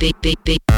big big big